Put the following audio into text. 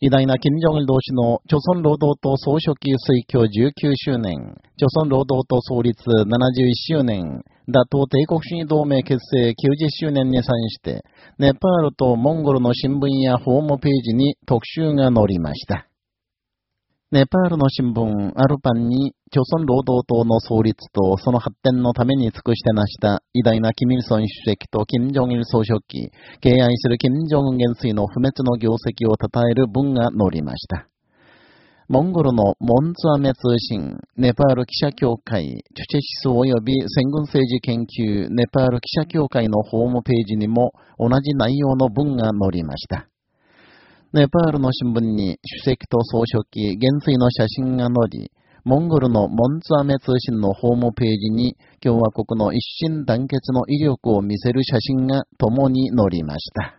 偉大な金正恩同士の、朝鮮労働党総書記推挙19周年、朝鮮労働党創立71周年、打倒帝国主義同盟結成90周年に際して、ネパールとモンゴルの新聞やホームページに特集が載りました。ネパールの新聞、アルパンに、朝鮮労働党の創立とその発展のために尽くして成した偉大なキミルソン主席と金正日総書記、敬愛する金正恩元帥の不滅の業績を称える文が載りました。モンゴルのモンツアメ通信、ネパール記者協会、チュチェ思想及び戦軍政治研究、ネパール記者協会のホームページにも同じ内容の文が載りました。ネパールの新聞に主席と総書記、元帥の写真が載り、モンゴルのモンツアメ通信のホームページに共和国の一心団結の威力を見せる写真が共に載りました。